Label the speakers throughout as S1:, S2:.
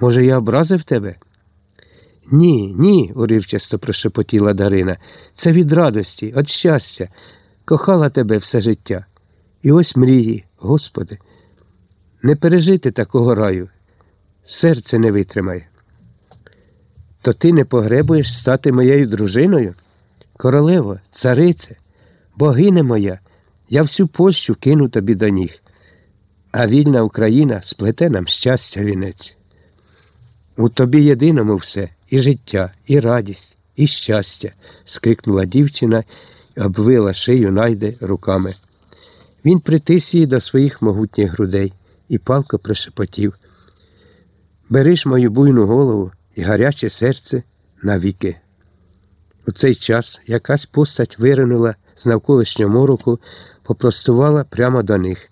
S1: Може, я образив тебе? Ні, ні, уривчасто прошепотіла Дарина. Це від радості, від щастя. Кохала тебе все життя. І ось мрії, Господи, не пережити такого раю. Серце не витримає. То ти не погребуєш стати моєю дружиною? Королево, царице, богине моя, я всю Польщу кину тобі до ніг, а вільна Україна сплете нам щастя вінець. У тобі єдиному все і життя, і радість, і щастя, скрикнула дівчина і обвила шию найде руками. Він притис її до своїх могутніх грудей і палко прошепотів. Бериш мою буйну голову і гаряче серце навіки. У цей час якась постать виринула з навколишнього мороку, попростувала прямо до них.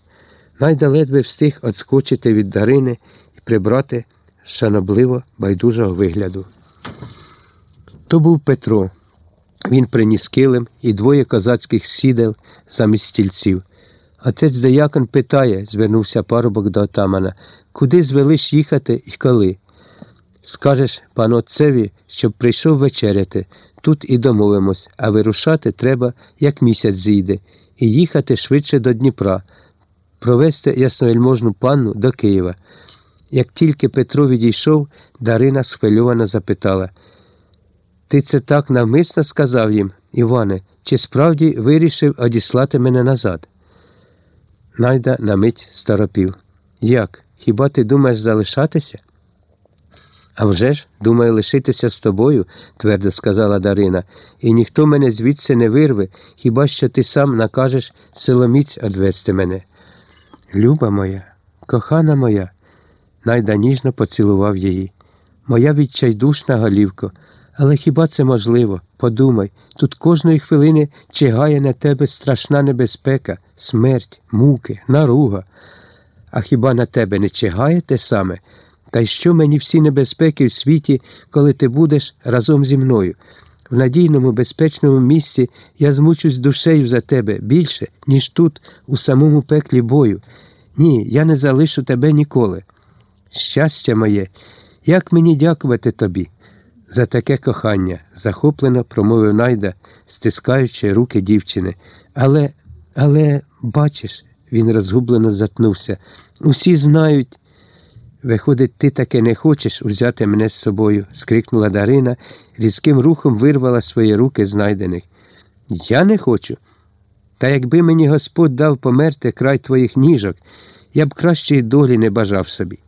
S1: Найда ледве встиг отскочити від Дарини і прибрати шанобливо байдужого вигляду. То був Петро. Він приніс килим і двоє козацьких сідел замість стільців. Отець Деякон питає, звернувся парубок до отамана, куди звелиш їхати і коли? Скажеш пану отцеві, щоб прийшов вечеряти, тут і домовимось, а вирушати треба, як місяць зійде, і їхати швидше до Дніпра, провести ясновельможну панну до Києва. Як тільки Петро відійшов, Дарина схвильовано запитала Ти це так навмисно сказав їм, Іване, чи справді вирішив одіслати мене назад? Найда на мить старопів. Як? Хіба ти думаєш залишатися? «А вже ж, думаю, лишитися з тобою, твердо сказала Дарина, і ніхто мене звідси не вирве, хіба що ти сам накажеш силоміць одвести мене. Люба моя, кохана моя, найда ніжно поцілував її. Моя відчайдушна голівко, але хіба це можливо? Подумай, тут кожної хвилини чигає на тебе страшна небезпека, смерть, муки, наруга. А хіба на тебе не чигає те саме? Та й що мені всі небезпеки в світі, коли ти будеш разом зі мною? В надійному, безпечному місці я змучусь душею за тебе більше, ніж тут, у самому пеклі бою. Ні, я не залишу тебе ніколи. Щастя моє, як мені дякувати тобі за таке кохання, захоплено промовив Найда, стискаючи руки дівчини. Але, але, бачиш, він розгублено затнувся. Усі знають. Виходить, ти таки не хочеш взяти мене з собою, скрикнула Дарина, різким рухом вирвала свої руки знайдених. Я не хочу. Та якби мені Господь дав померти край твоїх ніжок, я б кращої долі не бажав собі.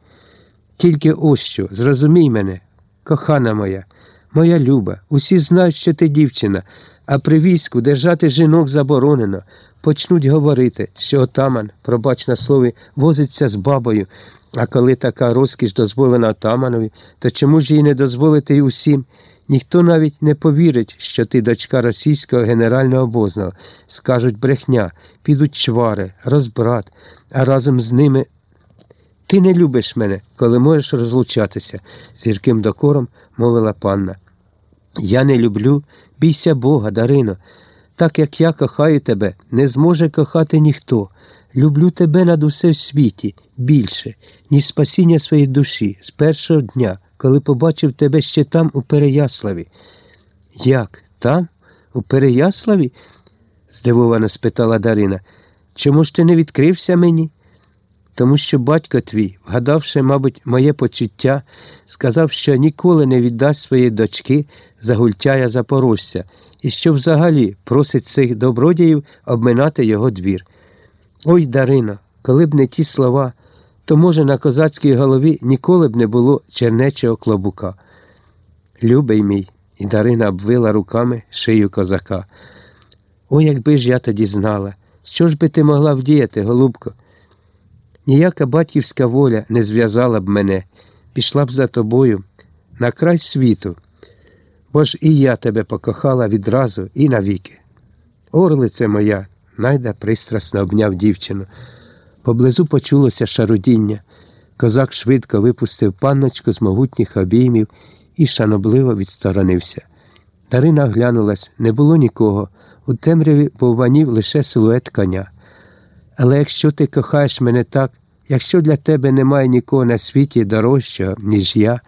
S1: Тільки ось що, зрозумій мене, кохана моя, моя люба, усі знають, що ти дівчина, а при війську держати жінок заборонено. Почнуть говорити, що отаман, пробач на слові, возиться з бабою, а коли така розкіш дозволена отаманові, то чому ж їй не дозволити й усім? Ніхто навіть не повірить, що ти дочка російського генерального обозного. Скажуть брехня, підуть чвари, розбрат, а разом з ними. Ти не любиш мене, коли можеш розлучатися, з гірким докором мовила панна. Я не люблю, бійся Бога, Дарино. Так як я кохаю тебе, не зможе кохати ніхто. Люблю тебе над усе в світі більше, ніж спасіння своєї душі з першого дня, коли побачив тебе ще там, у Переяславі. Як? Там? У Переяславі? здивовано спитала Дарина. Чому ж ти не відкрився мені? Тому що батько твій, вгадавши, мабуть, моє почуття, сказав, що ніколи не віддасть своєї дочки за гультяя запорожця і що взагалі просить цих добродіїв обминати його двір. Ой, Дарино, коли б не ті слова, то, може, на козацькій голові ніколи б не було чернечого клобука. Любий мій, і Дарина обвила руками шию козака. Ой, якби ж я тоді знала, що ж би ти могла вдіяти, голубко? Ніяка батьківська воля не зв'язала б мене, пішла б за тобою на край світу, бо ж і я тебе покохала відразу і навіки. Орлице моя, найда пристрасно обняв дівчину. Поблизу почулося шарудіння. Козак швидко випустив панночку з могутніх обіймів і шанобливо відсторонився. Дарина оглянулась, не було нікого. У темряві повванів лише силует коня. Але якщо ти кохаєш мене так, Якщо для тебе немає нікого на світі дорожчого, ніж я,